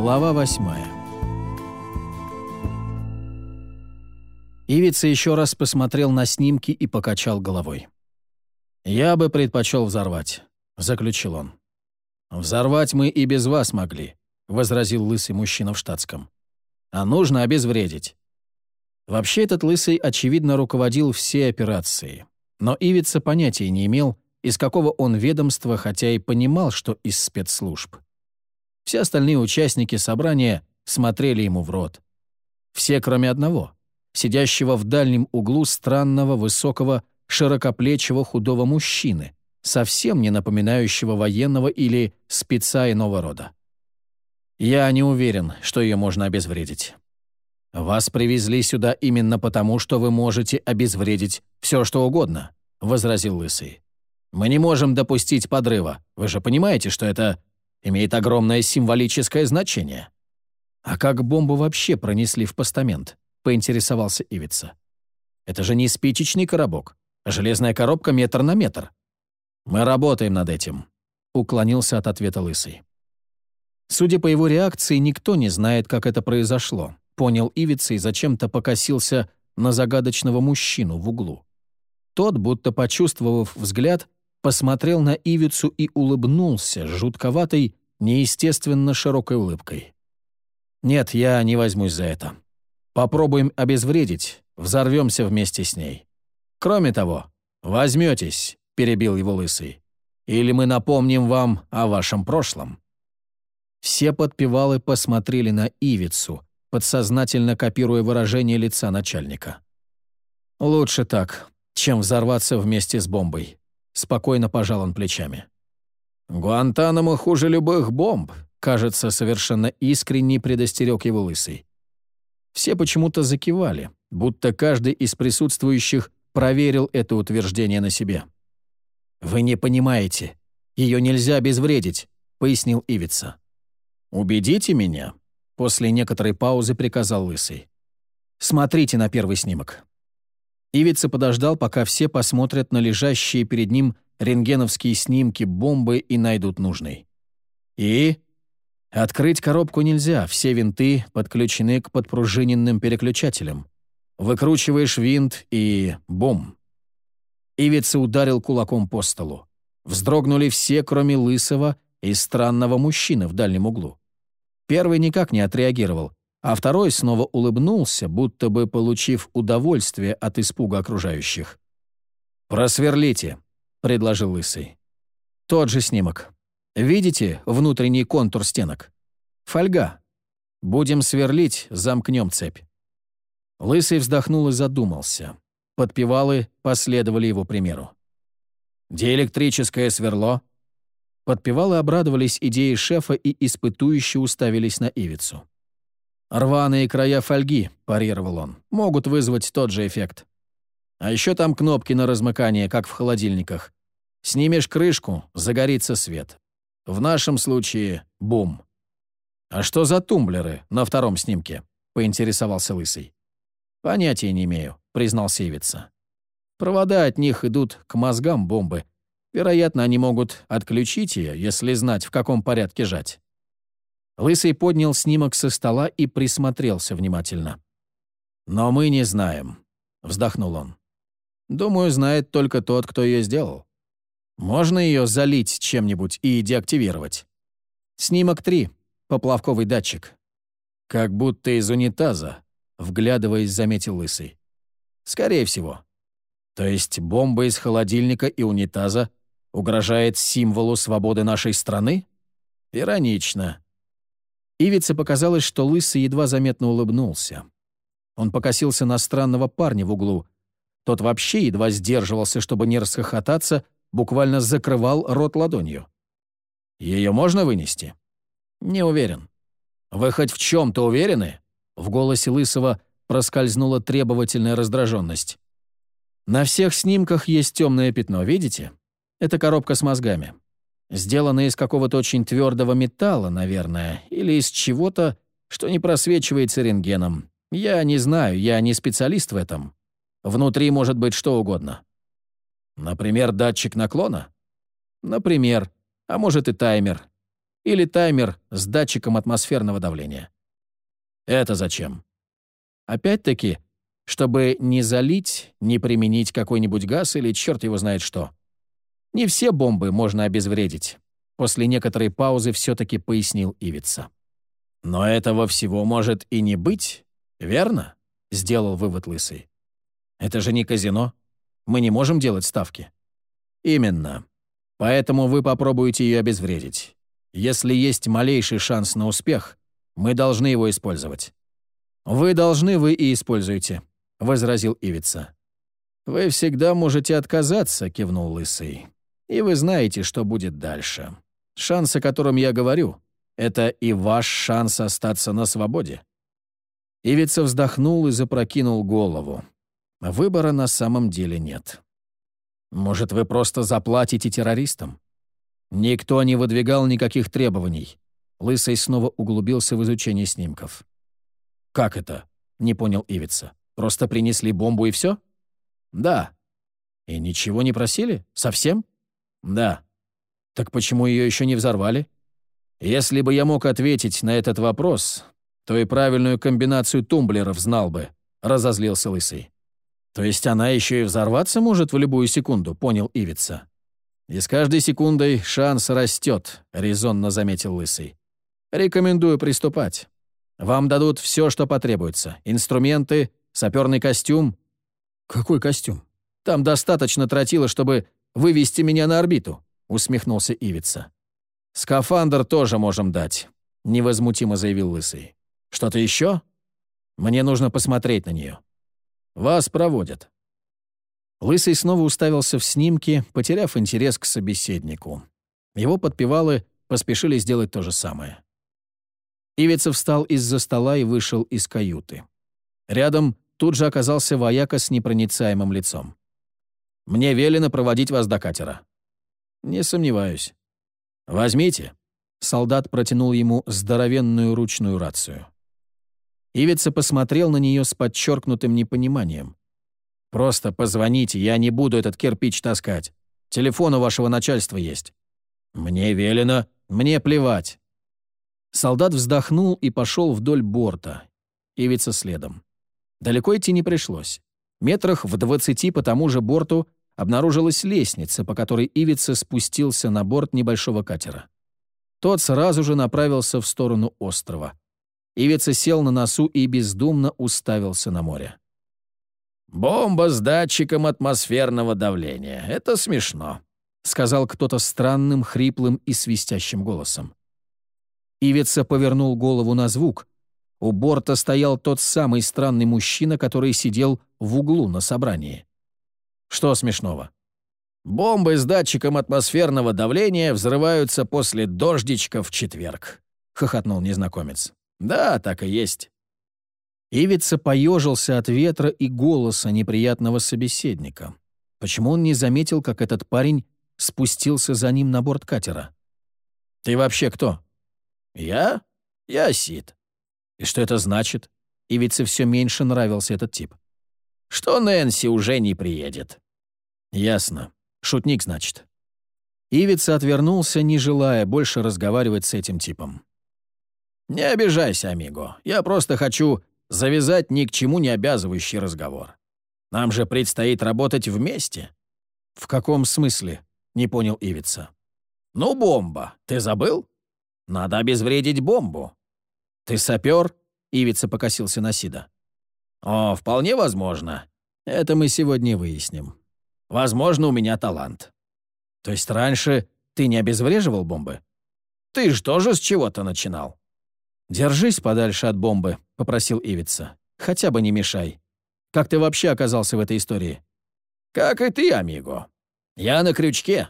Глава восьмая. Ивица еще раз посмотрел на снимки и покачал головой. «Я бы предпочел взорвать», — заключил он. «Взорвать мы и без вас могли», — возразил лысый мужчина в штатском. «А нужно обезвредить». Вообще этот лысый, очевидно, руководил всей операцией. Но Ивица понятия не имел, из какого он ведомства, хотя и понимал, что из спецслужб. Все остальные участники собрания смотрели ему в рот. Все, кроме одного, сидящего в дальнем углу странного, высокого, широкоплечего худого мужчины, совсем не напоминающего военного или спеца иного рода. «Я не уверен, что ее можно обезвредить. Вас привезли сюда именно потому, что вы можете обезвредить все, что угодно», — возразил Лысый. «Мы не можем допустить подрыва. Вы же понимаете, что это имеет огромное символическое значение». «А как бомбу вообще пронесли в постамент?» — поинтересовался Ивица. «Это же не спичечный коробок, а железная коробка метр на метр». «Мы работаем над этим», — уклонился от ответа Лысый. Судя по его реакции, никто не знает, как это произошло, понял Ивица и зачем-то покосился на загадочного мужчину в углу. Тот, будто почувствовав взгляд, посмотрел на Ивицу и улыбнулся жутковатой, неестественно широкой улыбкой. «Нет, я не возьмусь за это. Попробуем обезвредить, взорвемся вместе с ней. Кроме того, возьметесь», — перебил его лысый, «или мы напомним вам о вашем прошлом». Все подпевалы посмотрели на Ивицу, подсознательно копируя выражение лица начальника. «Лучше так, чем взорваться вместе с бомбой», — спокойно пожал он плечами. «Гуантанамо хуже любых бомб», — кажется, совершенно искренне предостерег его лысый. Все почему-то закивали, будто каждый из присутствующих проверил это утверждение на себе. «Вы не понимаете. Ее нельзя обезвредить», — пояснил Ивица. «Убедите меня», — после некоторой паузы приказал Лысый. «Смотрите на первый снимок». Ивица подождал, пока все посмотрят на лежащие перед ним рентгеновские снимки бомбы и найдут нужный. И? Открыть коробку нельзя, все винты подключены к подпружиненным переключателям. Выкручиваешь винт и... бум. Ивица ударил кулаком по столу. Вздрогнули все, кроме лысого и странного мужчины в дальнем углу. Первый никак не отреагировал, а второй снова улыбнулся, будто бы получив удовольствие от испуга окружающих. «Просверлите», — предложил Лысый. «Тот же снимок. Видите внутренний контур стенок? Фольга. Будем сверлить, замкнем цепь». Лысый вздохнул и задумался. Подпевалы последовали его примеру. «Диэлектрическое сверло?» Подпевалы обрадовались идее шефа и испытующе уставились на Ивицу. «Рваные края фольги», — парировал он, — «могут вызвать тот же эффект. А еще там кнопки на размыкание, как в холодильниках. Снимешь крышку — загорится свет. В нашем случае — бум». «А что за тумблеры на втором снимке?» — поинтересовался Лысый. «Понятия не имею», — признал Севица. «Провода от них идут к мозгам бомбы. Вероятно, они могут отключить ее, если знать, в каком порядке жать». Лысый поднял снимок со стола и присмотрелся внимательно. «Но мы не знаем», — вздохнул он. «Думаю, знает только тот, кто ее сделал. Можно ее залить чем-нибудь и деактивировать. Снимок 3. Поплавковый датчик. Как будто из унитаза, вглядываясь, заметил Лысый. Скорее всего. То есть бомба из холодильника и унитаза угрожает символу свободы нашей страны? Иронично. Ивице показалось, что Лысый едва заметно улыбнулся. Он покосился на странного парня в углу. Тот вообще едва сдерживался, чтобы не расхохотаться, буквально закрывал рот ладонью. «Ее можно вынести?» «Не уверен». «Вы хоть в чем-то уверены?» В голосе Лысого проскользнула требовательная раздраженность. «На всех снимках есть темное пятно, видите? Это коробка с мозгами. Сделано из какого-то очень твердого металла, наверное, или из чего-то, что не просвечивается рентгеном. Я не знаю, я не специалист в этом. Внутри может быть что угодно. Например, датчик наклона? Например. А может и таймер. Или таймер с датчиком атмосферного давления. Это зачем? Опять-таки, чтобы не залить, не применить какой-нибудь газ или черт его знает что. Не все бомбы можно обезвредить. После некоторой паузы все-таки пояснил Ивица. «Но этого всего может и не быть, верно?» — сделал вывод Лысый. «Это же не казино. Мы не можем делать ставки». «Именно. Поэтому вы попробуете ее обезвредить. Если есть малейший шанс на успех, мы должны его использовать». «Вы должны, вы и используете», — возразил Ивица. «Вы всегда можете отказаться», — кивнул Лысый. «И вы знаете, что будет дальше. Шанс, о котором я говорю, это и ваш шанс остаться на свободе». Ивица вздохнул и запрокинул голову. Выбора на самом деле нет. Может, вы просто заплатите террористам? Никто не выдвигал никаких требований. Лысый снова углубился в изучение снимков. «Как это?» — не понял Ивица. «Просто принесли бомбу и все?» «Да». «И ничего не просили? Совсем?» «Да». «Так почему ее еще не взорвали?» «Если бы я мог ответить на этот вопрос, то и правильную комбинацию тумблеров знал бы», — разозлился Лысый. «То есть она еще и взорваться может в любую секунду», — понял Ивица. «И с каждой секундой шанс растет», — резонно заметил Лысый. «Рекомендую приступать. Вам дадут все, что потребуется. Инструменты, саперный костюм». «Какой костюм? Там достаточно тротила, чтобы вывести меня на орбиту», — усмехнулся Ивица. «Скафандр тоже можем дать», — невозмутимо заявил Лысый. «Что-то еще? Мне нужно посмотреть на нее». Вас проводят». Лысый снова уставился в снимки, потеряв интерес к собеседнику. Его подпевалы поспешили сделать то же самое. Ивица встал из-за стола и вышел из каюты. Рядом тут же оказался вояка с непроницаемым лицом. «Мне велено проводить вас до катера». «Не сомневаюсь». «Возьмите». Солдат протянул ему здоровенную ручную рацию. Ивица посмотрел на нее с подчеркнутым непониманием. «Просто позвоните, я не буду этот кирпич таскать. Телефон у вашего начальства есть». «Мне велено, мне плевать». Солдат вздохнул и пошел вдоль борта. Ивица следом. Далеко идти не пришлось. Метрах в двадцати по тому же борту обнаружилась лестница, по которой Ивица спустился на борт небольшого катера. Тот сразу же направился в сторону острова. Ивица сел на носу и бездумно уставился на море. «Бомба с датчиком атмосферного давления. Это смешно», — сказал кто-то странным, хриплым и свистящим голосом. Ивица повернул голову на звук. У борта стоял тот самый странный мужчина, который сидел в углу на собрании. Что смешного? «Бомбы с датчиком атмосферного давления взрываются после дождичка в четверг», — хохотнул незнакомец. «Да, так и есть». Ивица поежился от ветра и голоса неприятного собеседника. Почему он не заметил, как этот парень спустился за ним на борт катера? «Ты вообще кто?» «Я? Я Сид». «И что это значит?» Ивице все меньше нравился этот тип. «Что Нэнси уже не приедет». «Ясно. Шутник, значит». Ивица отвернулся, не желая больше разговаривать с этим типом. «Не обижайся, амиго. Я просто хочу завязать ни к чему не обязывающий разговор. Нам же предстоит работать вместе». «В каком смысле?» — не понял Ивица. «Ну, бомба. Ты забыл? Надо обезвредить бомбу». «Ты сапер?» — Ивица покосился на Сида. «О, вполне возможно. Это мы сегодня выясним. Возможно, у меня талант». «То есть раньше ты не обезвреживал бомбы?» «Ты ж тоже с чего-то начинал». «Держись подальше от бомбы», — попросил Ивица. «Хотя бы не мешай. Как ты вообще оказался в этой истории?» «Как и ты, амиго. Я на крючке».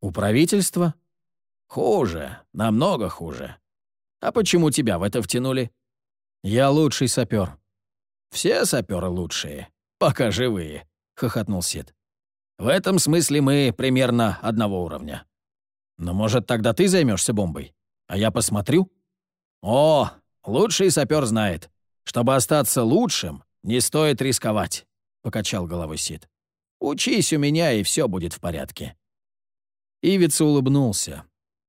«У правительства?» «Хуже, намного хуже. А почему тебя в это втянули?» «Я лучший сапер». «Все саперы лучшие, пока живые», — хохотнул Сид. «В этом смысле мы примерно одного уровня». «Но, может, тогда ты займешься бомбой? А я посмотрю?» «О, лучший сапер знает. Чтобы остаться лучшим, не стоит рисковать», — покачал головой Сид. «Учись у меня, и все будет в порядке». Ивица улыбнулся.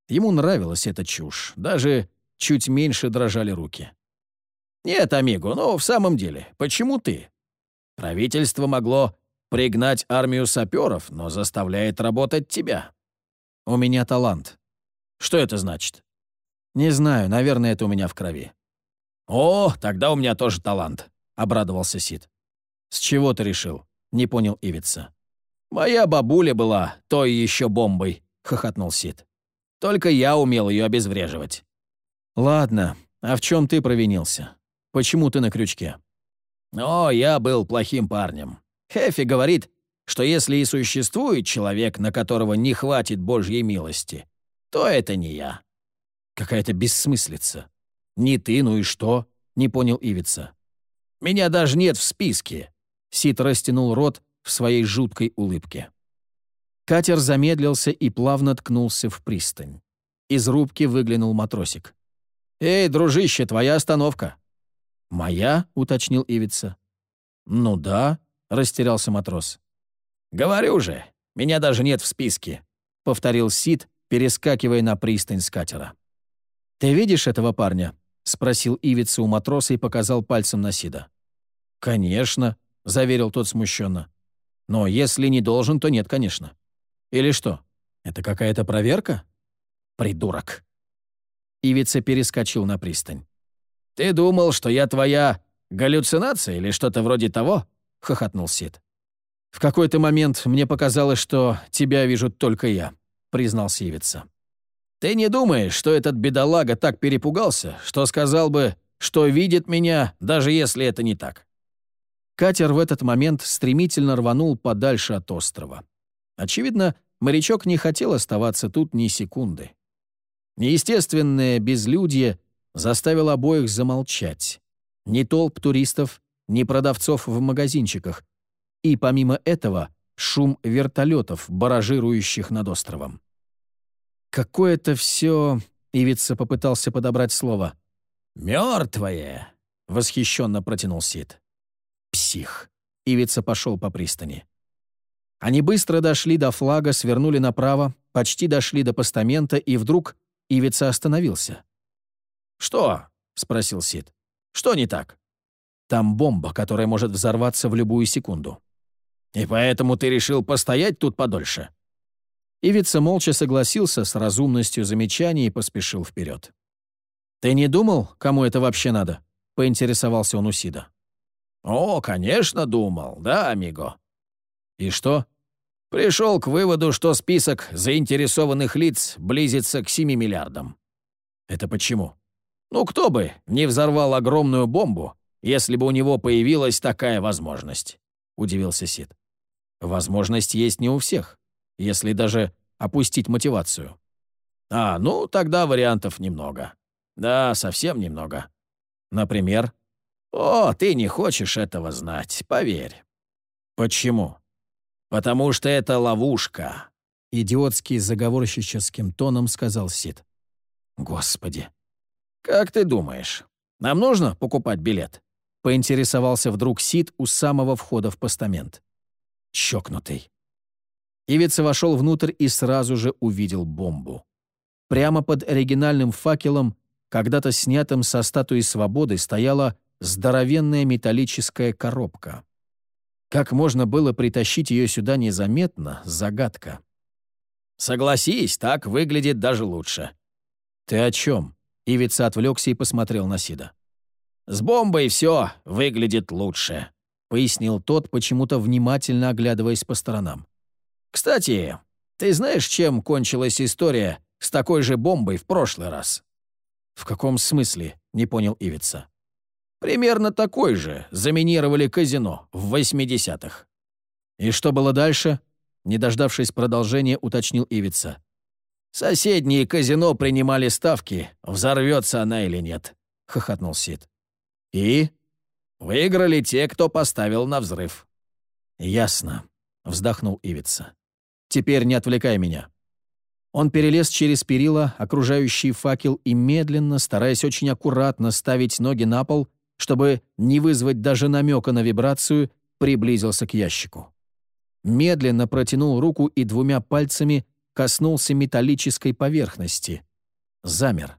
Ему нравилась эта чушь, даже чуть меньше дрожали руки. «Нет, Амиго, но в самом деле, почему ты? Правительство могло пригнать армию саперов, но заставляет работать тебя. У меня талант. Что это значит? Не знаю, наверное, это у меня в крови. О, тогда у меня тоже талант, обрадовался Сид. С чего ты решил? Не понял Ивица. Моя бабуля была той еще бомбой, хохотнул Сид. Только я умел ее обезвреживать. Ладно, а в чем ты провинился? Почему ты на крючке? О, я был плохим парнем. Хефи говорит, что если и существует человек, на которого не хватит Божьей милости, то это не я. Какая-то бессмыслица. Не ты, ну и что? Не понял Ивица. Меня даже нет в списке. Сид растянул рот в своей жуткой улыбке. Катер замедлился и плавно ткнулся в пристань. Из рубки выглянул матросик. «Эй, дружище, твоя остановка!» «Моя?» — уточнил Ивица. «Ну да», — растерялся матрос. «Говорю же, меня даже нет в списке», — повторил Сид, перескакивая на пристань с катера. «Ты видишь этого парня?» — спросил Ивица у матроса и показал пальцем на Сида. «Конечно», — заверил тот смущенно. «Но если не должен, то нет, конечно. Или что, это какая-то проверка?» «Придурок». Ивица перескочил на пристань. «Ты думал, что я твоя галлюцинация или что-то вроде того?» — хохотнул Сид. «В какой-то момент мне показалось, что тебя вижу только я», — признал Сивица. «Ты не думаешь, что этот бедолага так перепугался, что сказал бы, что видит меня, даже если это не так?» Катер в этот момент стремительно рванул подальше от острова. Очевидно, морячок не хотел оставаться тут ни секунды. Неестественное безлюдье заставил обоих замолчать. Ни толп туристов, ни продавцов в магазинчиках. И помимо этого шум вертолетов, баражирующих над островом. Какое-то все... Ивица попытался подобрать слово. «Мертвое!» — восхищенно протянул Сид. «Псих!» — Ивица пошел по пристани. Они быстро дошли до флага, свернули направо, почти дошли до постамента, и вдруг Ивица остановился. «Что?» — спросил Сид. «Что не так?» «Там бомба, которая может взорваться в любую секунду». «И поэтому ты решил постоять тут подольше?» Ивица молча согласился с разумностью замечаний и поспешил вперед. «Ты не думал, кому это вообще надо?» — поинтересовался он у Сида. «О, конечно, думал, да, амиго». «И что?» «Пришел к выводу, что список заинтересованных лиц близится к 7 миллиардам». «Это почему?» Ну кто бы не взорвал огромную бомбу, если бы у него появилась такая возможность?» — удивился Сид. «Возможность есть не у всех, если даже опустить мотивацию». «А, ну, тогда вариантов немного. Да, совсем немного. Например?» «О, ты не хочешь этого знать, поверь». «Почему?» «Потому что это ловушка», — идиотски заговорщическим тоном сказал Сид. «Господи, «Как ты думаешь, нам нужно покупать билет?» — поинтересовался вдруг Сид у самого входа в постамент. Чокнутый. Ивица вошел внутрь и сразу же увидел бомбу. Прямо под оригинальным факелом, когда-то снятым со статуи свободы, стояла здоровенная металлическая коробка. Как можно было притащить ее сюда незаметно — загадка. «Согласись, так выглядит даже лучше». «Ты о чем?» Ивица отвлекся и посмотрел на Сида. «С бомбой все выглядит лучше», — пояснил тот, почему-то внимательно оглядываясь по сторонам. «Кстати, ты знаешь, чем кончилась история с такой же бомбой в прошлый раз?» «В каком смысле?» — не понял Ивица. «Примерно такой же заминировали казино в 80-х». «И что было дальше?» Не дождавшись продолжения, уточнил Ивица. Соседние казино принимали ставки, взорвется она или нет», — хохотнул Сид. «И?» «Выиграли те, кто поставил на взрыв». «Ясно», — вздохнул Ивица. «Теперь не отвлекай меня». Он перелез через перила, окружающий факел, и медленно, стараясь очень аккуратно ставить ноги на пол, чтобы не вызвать даже намека на вибрацию, приблизился к ящику. Медленно протянул руку и двумя пальцами коснулся металлической поверхности. Замер.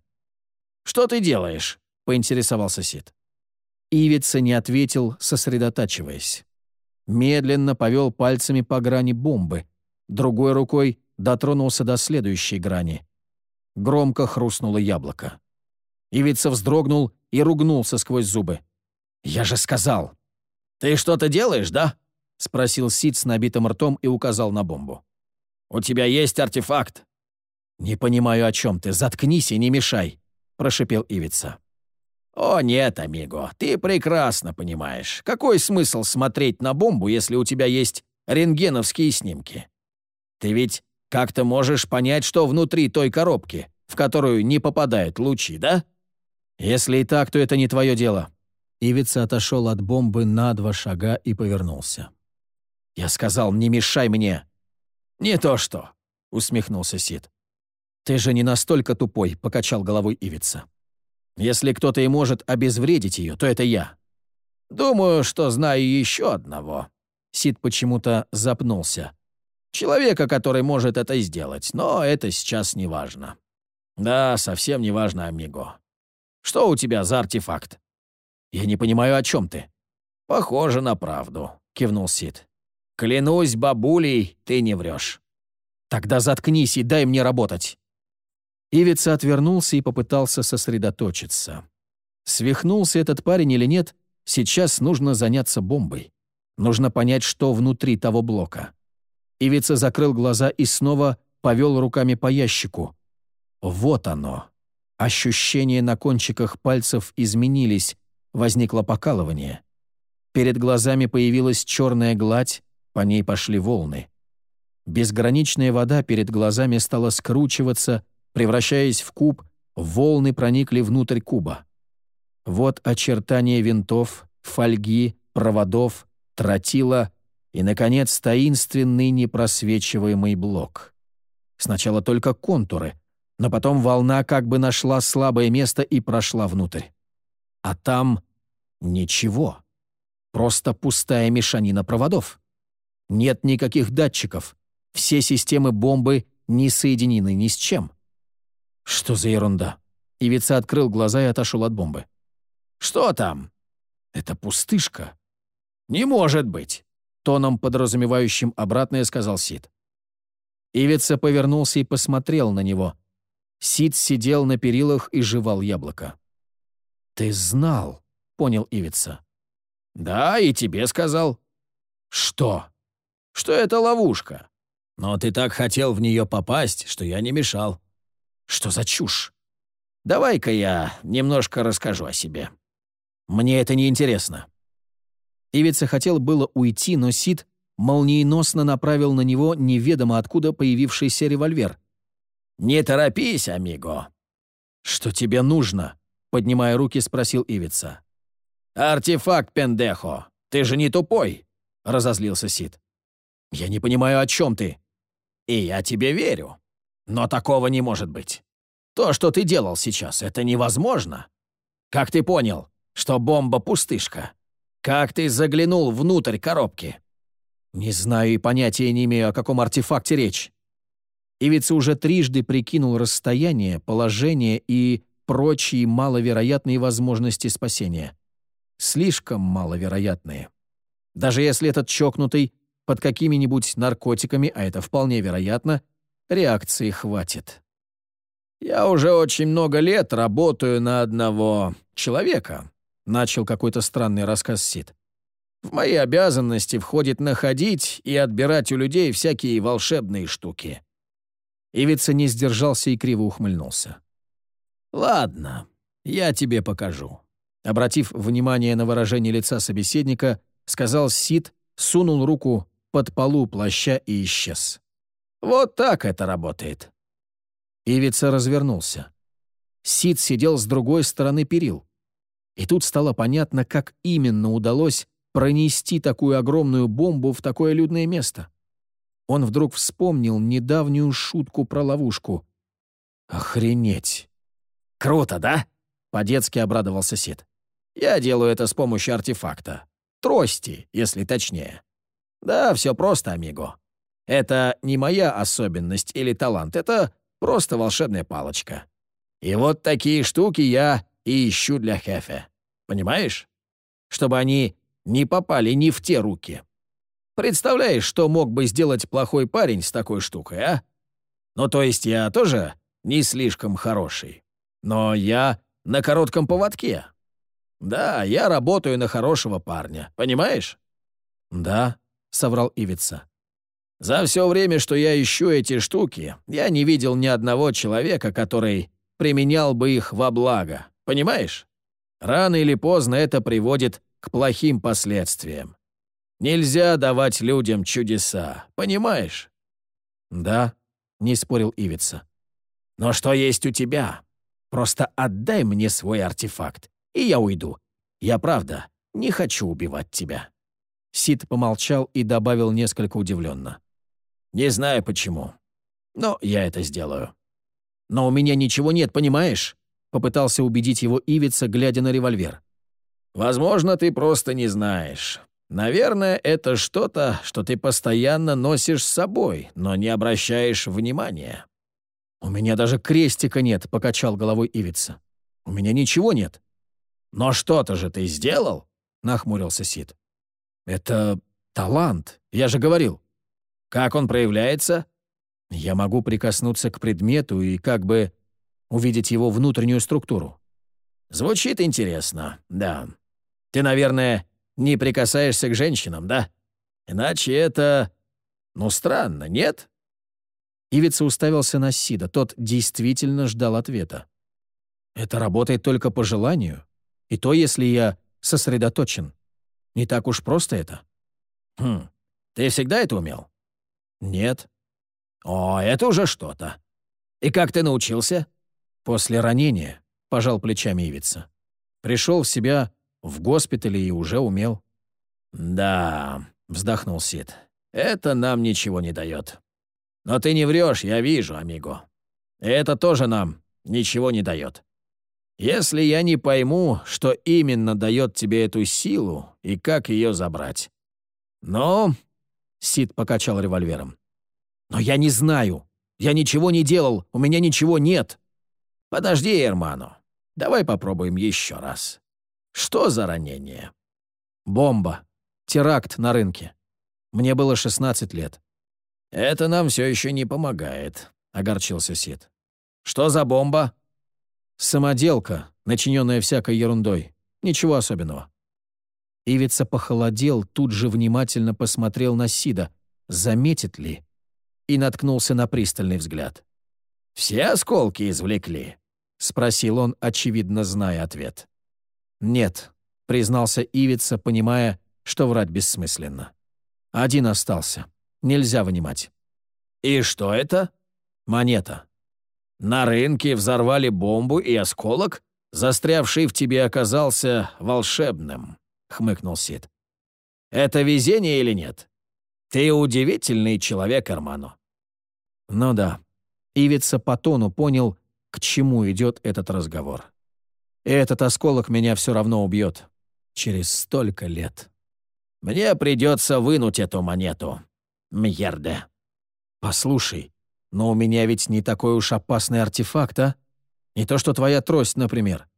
«Что ты делаешь?» — поинтересовался Сид. Ивица не ответил, сосредотачиваясь. Медленно повел пальцами по грани бомбы, другой рукой дотронулся до следующей грани. Громко хрустнуло яблоко. Ивица вздрогнул и ругнулся сквозь зубы. «Я же сказал!» «Ты что-то делаешь, да?» — спросил Сид с набитым ртом и указал на бомбу. «У тебя есть артефакт?» «Не понимаю, о чем ты. Заткнись и не мешай», — прошипел Ивица. «О нет, амиго, ты прекрасно понимаешь. Какой смысл смотреть на бомбу, если у тебя есть рентгеновские снимки? Ты ведь как-то можешь понять, что внутри той коробки, в которую не попадают лучи, да? Если и так, то это не твое дело». Ивица отошел от бомбы на два шага и повернулся. «Я сказал, не мешай мне!» «Не то что!» — усмехнулся Сид. «Ты же не настолько тупой», — покачал головой Ивица. «Если кто-то и может обезвредить ее, то это я. Думаю, что знаю еще одного». Сид почему-то запнулся. «Человека, который может это сделать, но это сейчас не важно». «Да, совсем не важно, Амиго. Что у тебя за артефакт?» «Я не понимаю, о чем ты». «Похоже на правду», — кивнул Сид. «Клянусь бабулей, ты не врешь». «Тогда заткнись и дай мне работать». Ивица отвернулся и попытался сосредоточиться. Свихнулся этот парень или нет, сейчас нужно заняться бомбой. Нужно понять, что внутри того блока. Ивица закрыл глаза и снова повел руками по ящику. Вот оно. Ощущения на кончиках пальцев изменились, возникло покалывание. Перед глазами появилась черная гладь, по ней пошли волны. Безграничная вода перед глазами стала скручиваться, Превращаясь в куб, волны проникли внутрь куба. Вот очертания винтов, фольги, проводов, тротила и, наконец, таинственный непросвечиваемый блок. Сначала только контуры, но потом волна как бы нашла слабое место и прошла внутрь. А там ничего. Просто пустая мешанина проводов. Нет никаких датчиков. Все системы бомбы не соединены ни с чем. «Что за ерунда?» Ивица открыл глаза и отошел от бомбы. «Что там?» «Это пустышка». «Не может быть!» Тоном, подразумевающим обратное, сказал Сид. Ивица повернулся и посмотрел на него. Сид сидел на перилах и жевал яблоко. «Ты знал», — понял Ивица. «Да, и тебе сказал». «Что?» «Что это ловушка. Но ты так хотел в нее попасть, что я не мешал». Что за чушь? Давай-ка я немножко расскажу о себе. Мне это не интересно. Ивица хотел было уйти, но Сид молниеносно направил на него неведомо откуда появившийся револьвер. «Не торопись, амиго». «Что тебе нужно?» — поднимая руки, спросил Ивица. «Артефакт, пендехо! Ты же не тупой!» — разозлился Сид. «Я не понимаю, о чем ты». «И я тебе верю. Но такого не может быть. То, что ты делал сейчас, это невозможно. Как ты понял, что бомба пустышка? Как ты заглянул внутрь коробки? Не знаю и понятия не имею, о каком артефакте речь. Ивица уже трижды прикинул расстояние, положение и прочие маловероятные возможности спасения. Слишком маловероятные. Даже если этот чокнутый под какими-нибудь наркотиками, а это вполне вероятно, реакции хватит. «Я уже очень много лет работаю на одного человека», — начал какой-то странный рассказ Сид. «В мои обязанности входит находить и отбирать у людей всякие волшебные штуки». Ивица не сдержался и криво ухмыльнулся. «Ладно, я тебе покажу». Обратив внимание на выражение лица собеседника, сказал Сид, сунул руку под полу плаща и исчез. Вот так это работает». Ивица развернулся. Сид сидел с другой стороны перил. И тут стало понятно, как именно удалось пронести такую огромную бомбу в такое людное место. Он вдруг вспомнил недавнюю шутку про ловушку. «Охренеть!» «Круто, да?» — по-детски обрадовался Сид. «Я делаю это с помощью артефакта. Трости, если точнее. Да, все просто, амиго. Это не моя особенность или талант, это просто волшебная палочка. И вот такие штуки я и ищу для Хефе. Понимаешь? Чтобы они не попали ни в те руки. Представляешь, что мог бы сделать плохой парень с такой штукой, а? Ну, то есть я тоже не слишком хороший. Но я на коротком поводке. Да, я работаю на хорошего парня, понимаешь? Да, соврал Ивица. За все время, что я ищу эти штуки, я не видел ни одного человека, который применял бы их во благо, понимаешь? Рано или поздно это приводит к плохим последствиям. Нельзя давать людям чудеса, понимаешь? Да, не спорил Ивица. Но что есть у тебя? Просто отдай мне свой артефакт, и я уйду. Я правда не хочу убивать тебя. Сид помолчал и добавил несколько удивленно. «Не знаю почему, но я это сделаю». «Но у меня ничего нет, понимаешь?» Попытался убедить его Ивица, глядя на револьвер. «Возможно, ты просто не знаешь. Наверное, это что-то, что ты постоянно носишь с собой, но не обращаешь внимания». «У меня даже крестика нет», — покачал головой Ивица. «У меня ничего нет». «Но что-то же ты сделал?» — нахмурился Сид. «Это талант, я же говорил». «Как он проявляется?» «Я могу прикоснуться к предмету и как бы увидеть его внутреннюю структуру». «Звучит интересно, да. Ты, наверное, не прикасаешься к женщинам, да? Иначе это... Ну, странно, нет?» Ивица уставился на Сида, тот действительно ждал ответа. «Это работает только по желанию, и то, если я сосредоточен. Не так уж просто это». «Хм, ты всегда это умел?» «Нет». «О, это уже что-то. И как ты научился?» «После ранения», — пожал плечами Ивица. «Пришел в себя в госпитале и уже умел». «Да», — вздохнул Сид, — «это нам ничего не дает. Но ты не врешь, я вижу, амиго. Это тоже нам ничего не дает. Если я не пойму, что именно дает тебе эту силу и как ее забрать. Но...» Сид покачал револьвером. «Но я не знаю. Я ничего не делал, у меня ничего нет». «Подожди, Эрману. Давай попробуем еще раз. Что за ранение?» «Бомба. Теракт на рынке. Мне было 16 лет». «Это нам все еще не помогает», — огорчился Сид. «Что за бомба?» «Самоделка, начиненная всякой ерундой. Ничего особенного». Ивица похолодел, тут же внимательно посмотрел на Сида, заметит ли, и наткнулся на пристальный взгляд. «Все осколки извлекли?» — спросил он, очевидно зная ответ. «Нет», — признался Ивица, понимая, что врать бессмысленно. «Один остался. Нельзя вынимать». «И что это?» «Монета». «На рынке взорвали бомбу, и осколок, застрявший в тебе, оказался волшебным», — хмыкнул Сид. «Это везение или нет? Ты удивительный человек, Арману». «Ну да». Ивица по тону понял, к чему идет этот разговор. Этот осколок меня все равно убьет. Через столько лет. Мне придется вынуть эту монету. Мьерде. Послушай, но у меня ведь не такой уж опасный артефакт, а? Не то что твоя трость, например.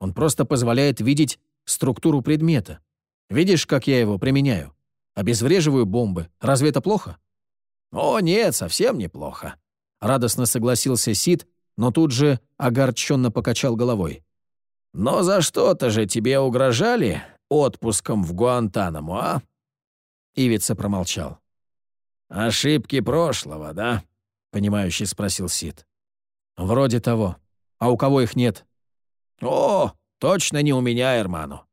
Он просто позволяет видеть структуру предмета. Видишь, как я его применяю? Обезвреживаю бомбы. Разве это плохо? О, нет, совсем неплохо. Радостно согласился Сид, но тут же огорченно покачал головой. Но за что-то же тебе угрожали отпуском в Гуантанамо, а?» Ивица промолчал. «Ошибки прошлого, да?» — понимающий спросил Сид. «Вроде того. А у кого их нет?» «О, точно не у меня, Эрману.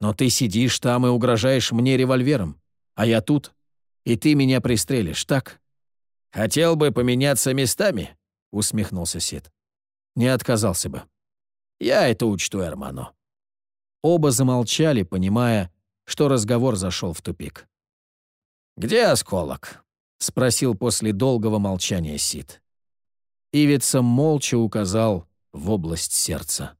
Но ты сидишь там и угрожаешь мне револьвером, а я тут, и ты меня пристрелишь, так?» «Хотел бы поменяться местами?» — усмехнулся Сид. «Не отказался бы». Я это учту, Эрману». Оба замолчали, понимая, что разговор зашел в тупик. «Где осколок?» — спросил после долгого молчания Сид. Ивица молча указал в область сердца.